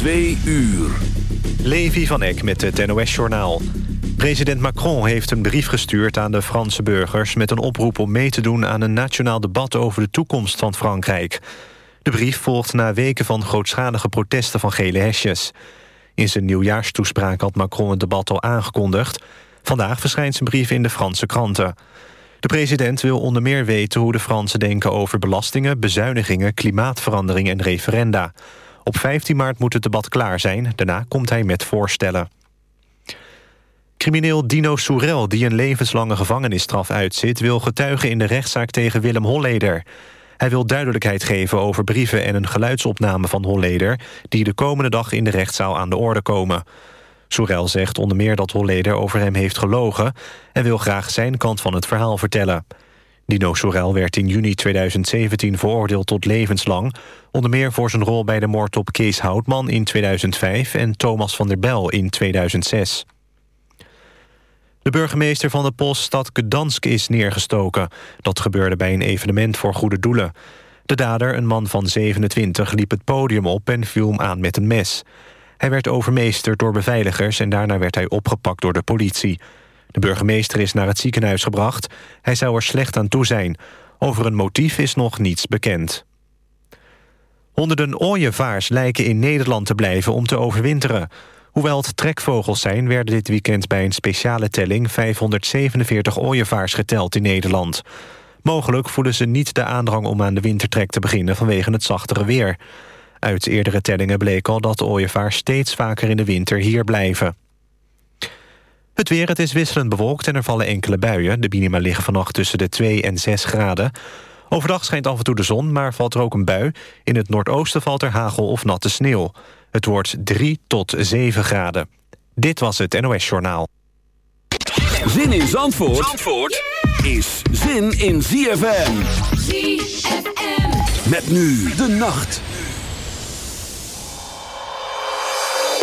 Twee uur. Levi van Eck met het NOS-journaal. President Macron heeft een brief gestuurd aan de Franse burgers... met een oproep om mee te doen aan een nationaal debat... over de toekomst van Frankrijk. De brief volgt na weken van grootschalige protesten van gele hesjes. In zijn nieuwjaarstoespraak had Macron het debat al aangekondigd. Vandaag verschijnt zijn brief in de Franse kranten. De president wil onder meer weten hoe de Fransen denken over belastingen... bezuinigingen, klimaatverandering en referenda... Op 15 maart moet het debat klaar zijn. Daarna komt hij met voorstellen. Crimineel Dino Soerel, die een levenslange gevangenisstraf uitzit... wil getuigen in de rechtszaak tegen Willem Holleder. Hij wil duidelijkheid geven over brieven en een geluidsopname van Holleder... die de komende dag in de rechtszaal aan de orde komen. Soerel zegt onder meer dat Holleder over hem heeft gelogen... en wil graag zijn kant van het verhaal vertellen. Dino Sorel werd in juni 2017 veroordeeld tot levenslang... onder meer voor zijn rol bij de moord op Kees Houtman in 2005... en Thomas van der Bel in 2006. De burgemeester van de poststad Gdansk is neergestoken. Dat gebeurde bij een evenement voor goede doelen. De dader, een man van 27, liep het podium op en viel hem aan met een mes. Hij werd overmeesterd door beveiligers... en daarna werd hij opgepakt door de politie... De burgemeester is naar het ziekenhuis gebracht. Hij zou er slecht aan toe zijn. Over een motief is nog niets bekend. Honderden ooievaars lijken in Nederland te blijven om te overwinteren. Hoewel het trekvogels zijn, werden dit weekend bij een speciale telling 547 ooievaars geteld in Nederland. Mogelijk voelen ze niet de aandrang om aan de wintertrek te beginnen vanwege het zachtere weer. Uit eerdere tellingen bleek al dat ooievaars steeds vaker in de winter hier blijven. Het weer, het is wisselend bewolkt en er vallen enkele buien. De minima liggen vannacht tussen de 2 en 6 graden. Overdag schijnt af en toe de zon, maar valt er ook een bui. In het noordoosten valt er hagel of natte sneeuw. Het wordt 3 tot 7 graden. Dit was het NOS Journaal. Zin in Zandvoort, Zandvoort is zin in ZFM. ZFM. Met nu de nacht.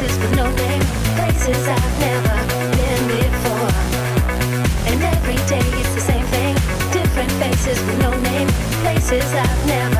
With no name, places I've never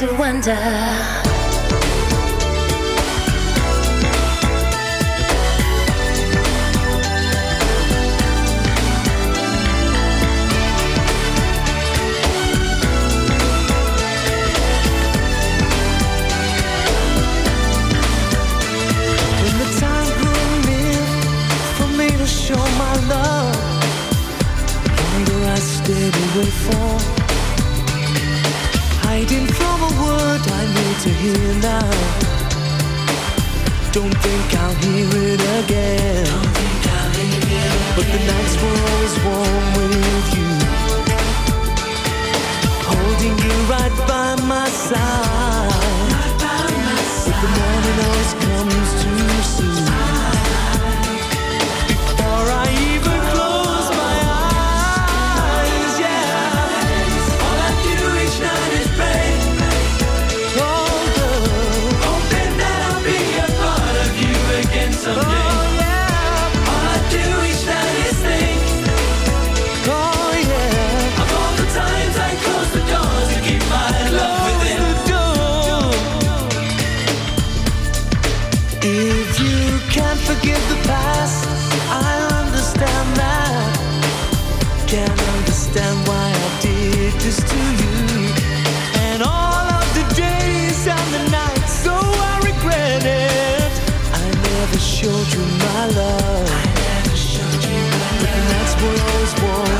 to Coupe, you can stand it. Bitches undercover. I'm an ass and titty lover.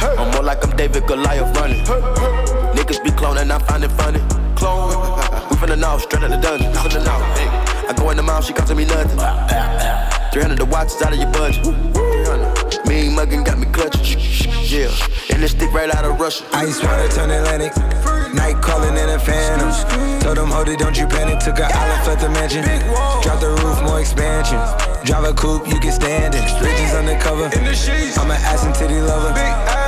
I'm more like I'm David Goliath running. Niggas be cloning, I find it funny. Clone. We finna know, straight out the dungeon. Finna know. Hey. I go in the mouth, she costing me nothing. 300 the watch is out of your budget. 300. Mean muggin' got me clutching. Yeah, and this stick right out of Russia. Ice water turn Atlantic. Night calling in a phantom. Told them, hold it, don't you panic. Took a island, left the mansion. Drop the roof, more expansion. Drive a coupe, you can stand it. Bridges undercover. I'm an ass and titty lover.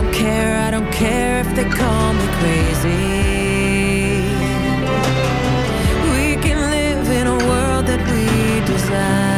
don't care, I don't care if they call me crazy. We can live in a world that we desire.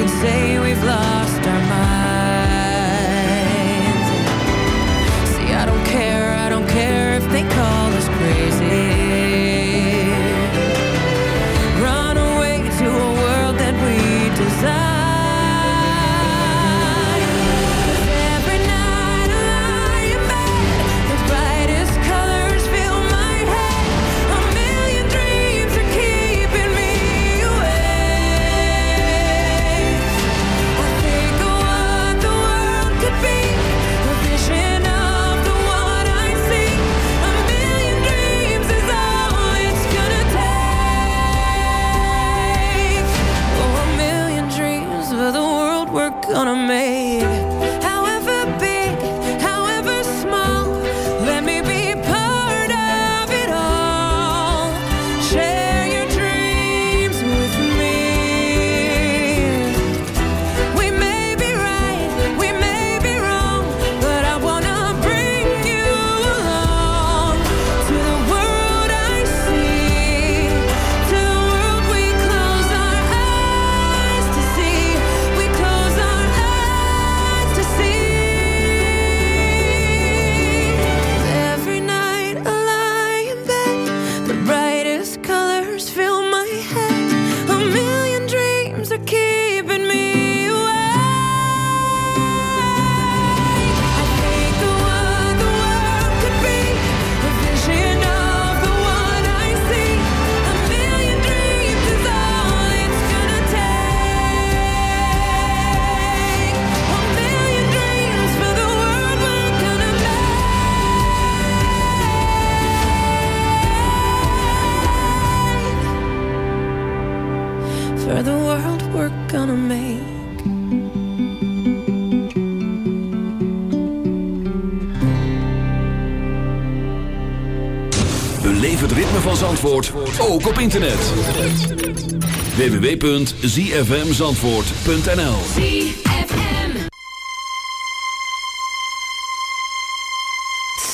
could say we've lost our minds Zandvoort ook op internet. www.zfmzandvoort.nl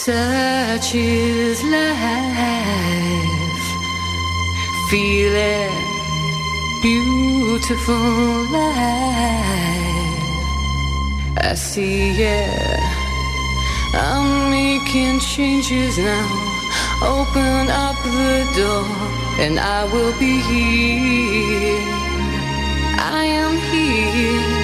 Such is life. Changes Open up the door and I will be here. I am here.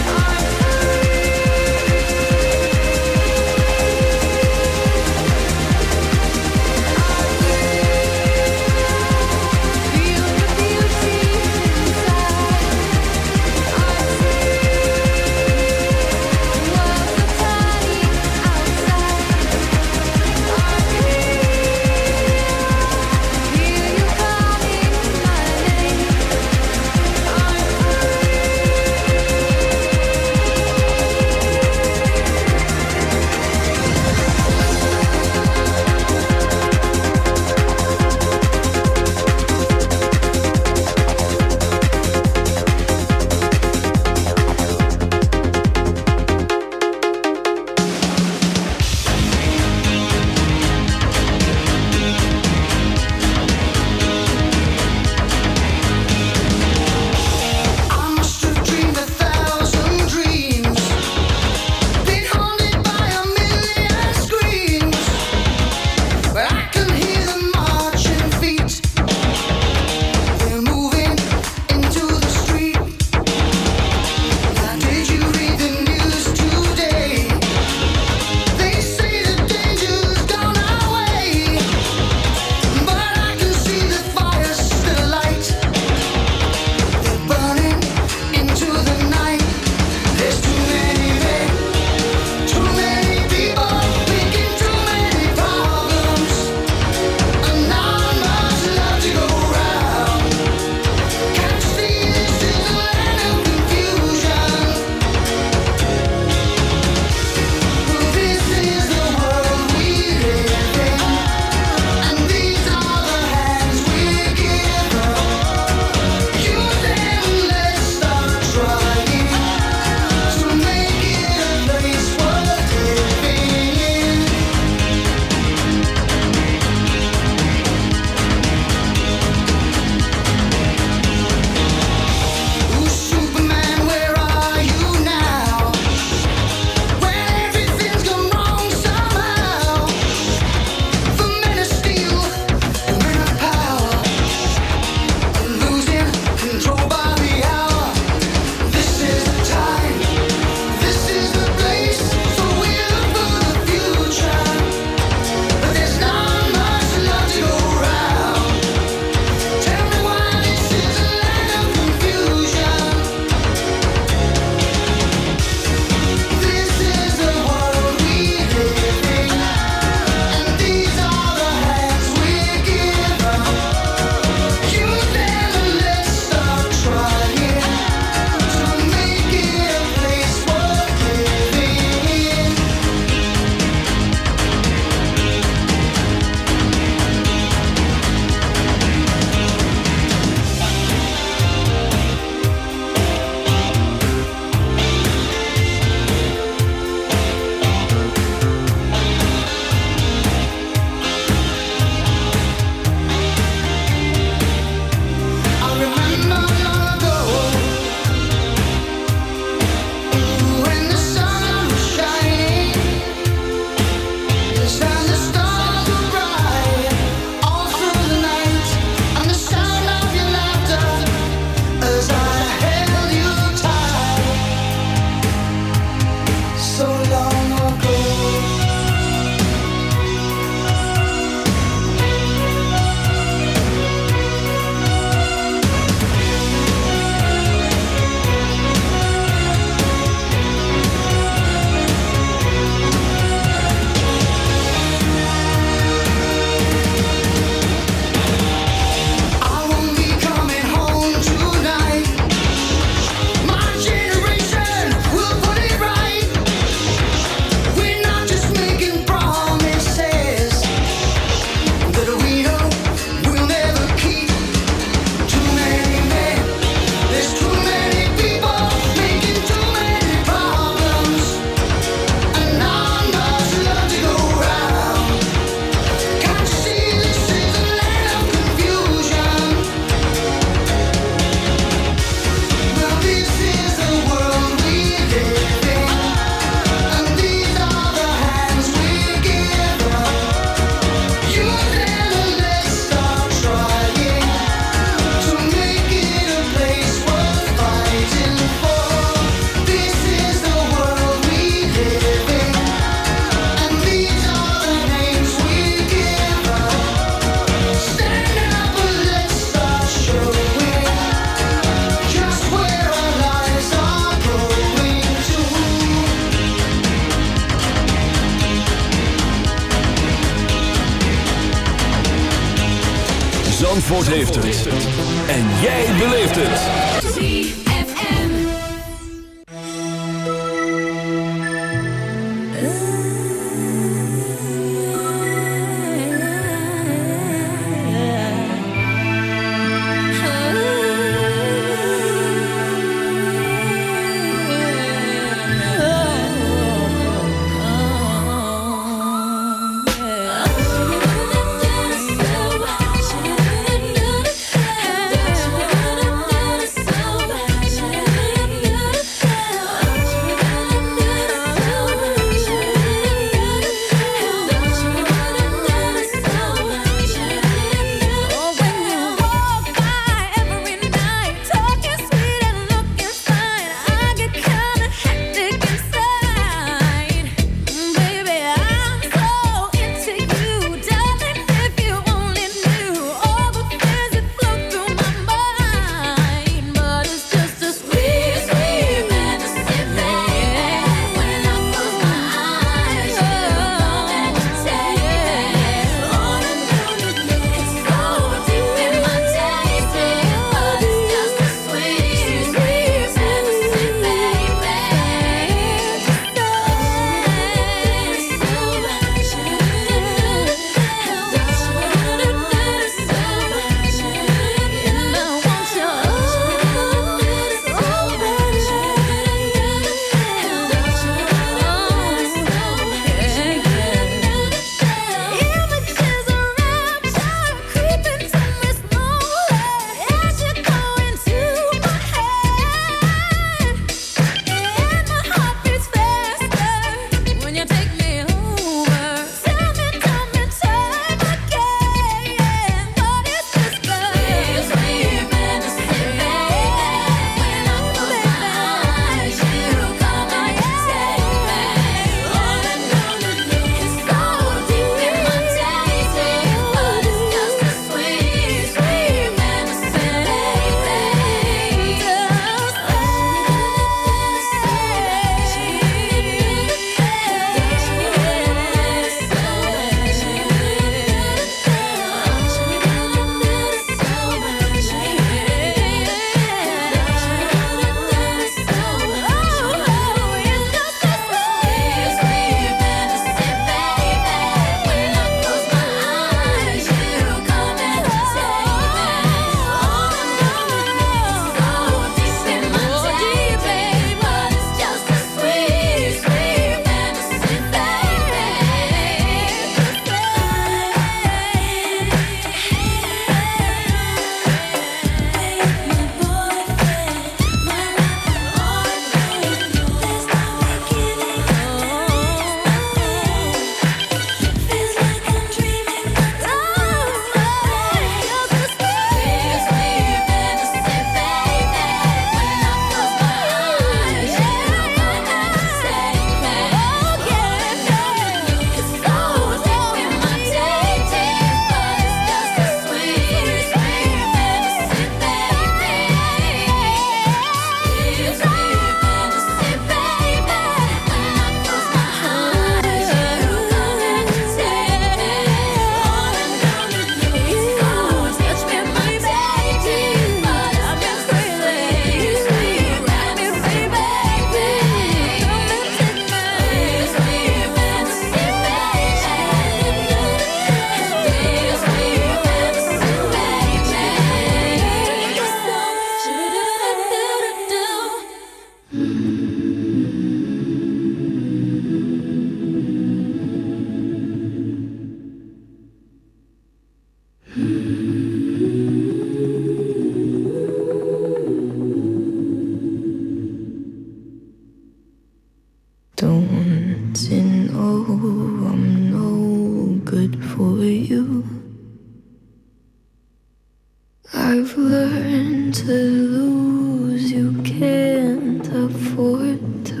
I've learned to lose, you can't afford to.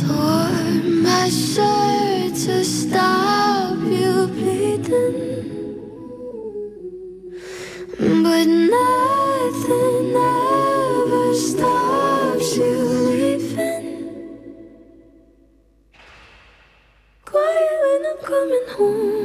Tore my shirt to stop you bleeding. But nothing ever stops you leaving. Quiet when I'm coming home,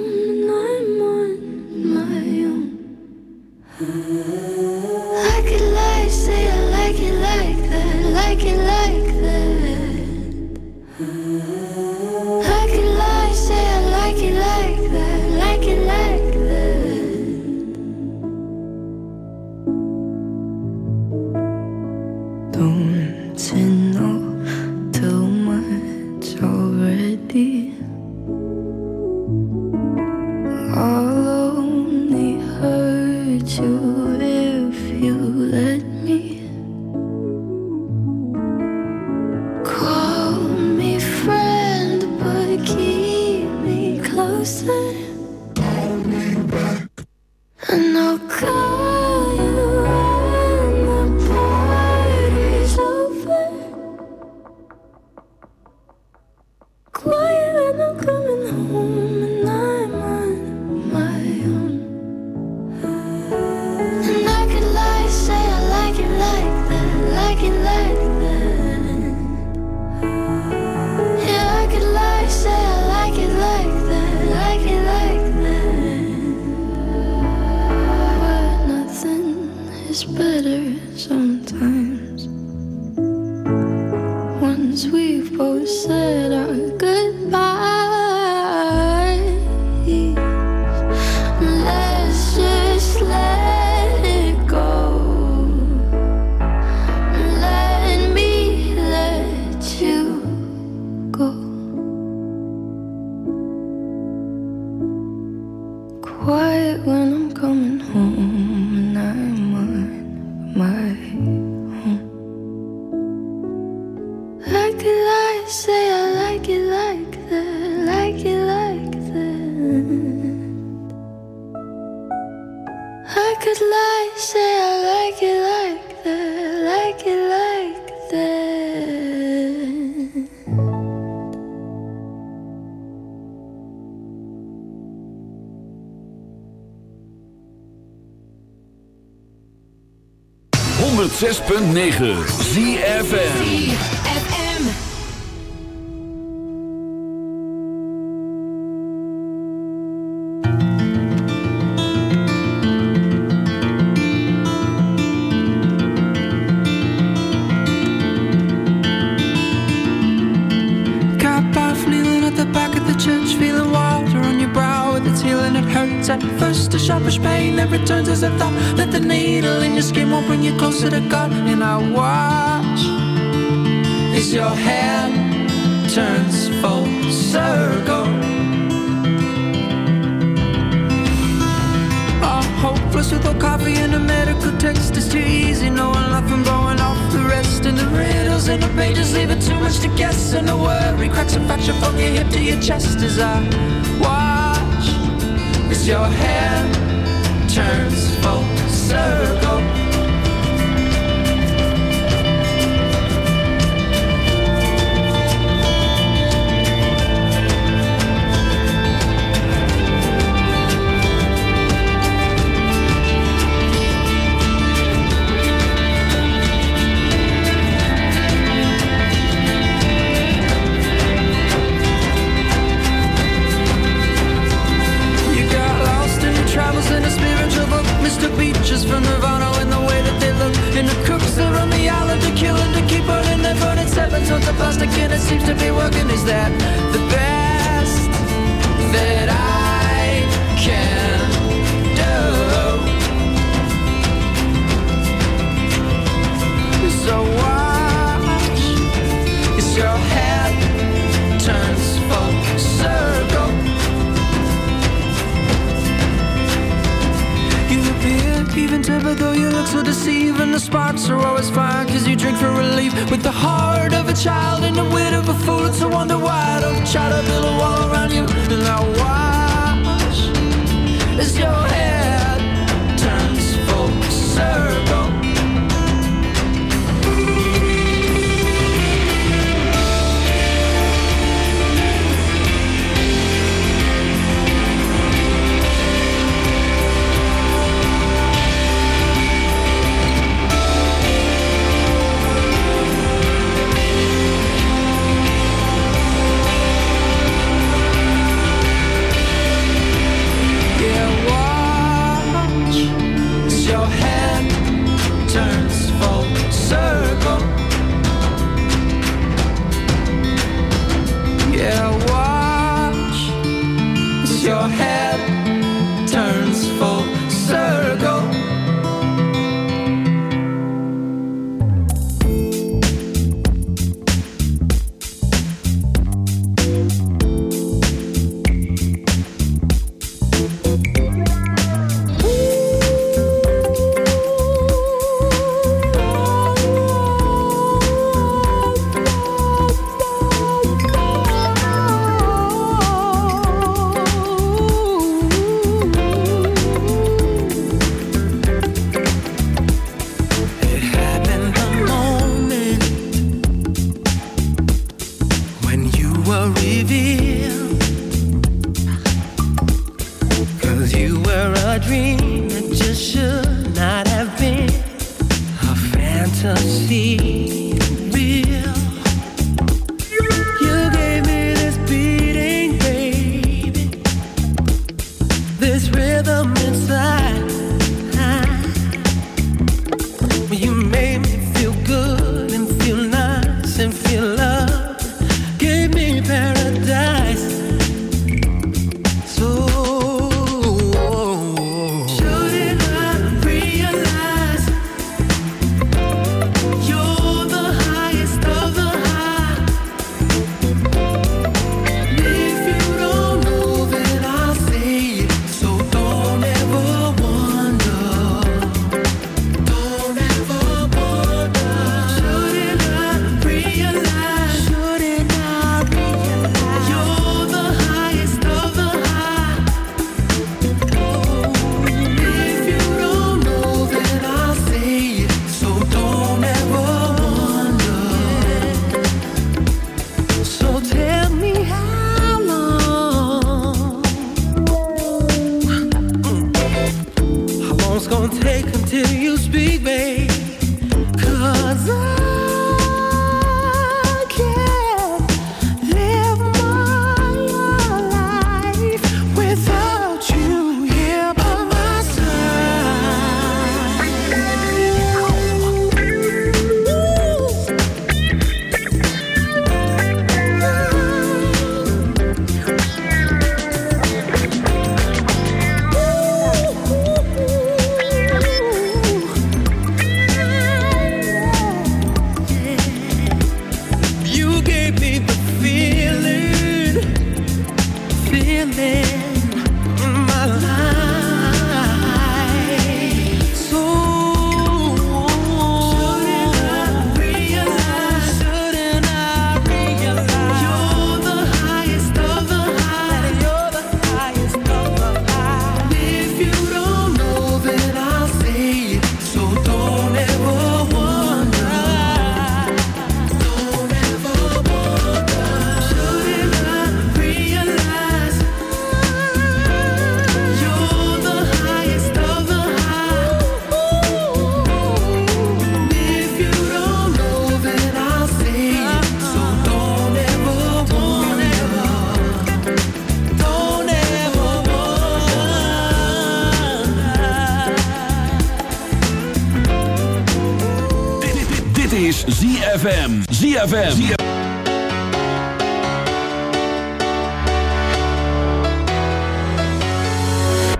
Dit is ZFM. ZFM.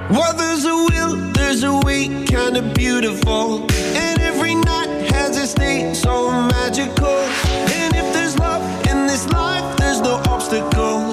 Well, there's a will, there's a way, kind of beautiful. And every night has its day, so magical. And if there's love in this life, there's no obstacle.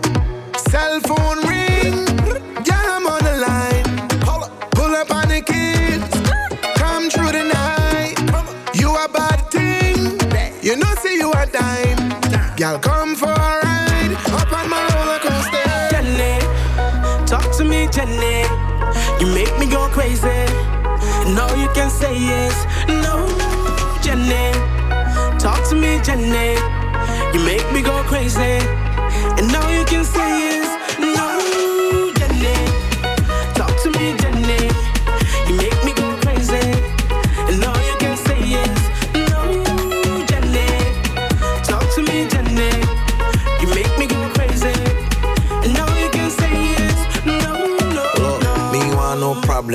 say yes. No, Jenny. Talk to me, Jenny.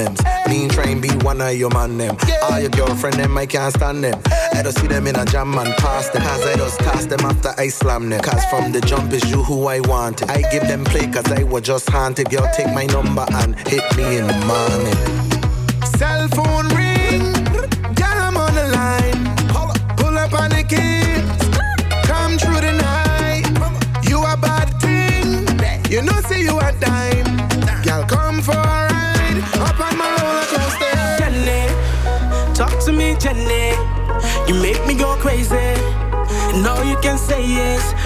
names. Mean train be one of your man them. All your girlfriend them, I can't stand them. I don't see them in a jam and pass them. Cause I just toss them after I slam them. Cause from the jump is you who I want. I give them play cause I was just haunted. Girl, take my number and hit me in the morning. Cell phone ring, girl, I'm on the line. Pull up on the kids, come through the night. You a bad thing, you know see you a dime. Girl, come for yes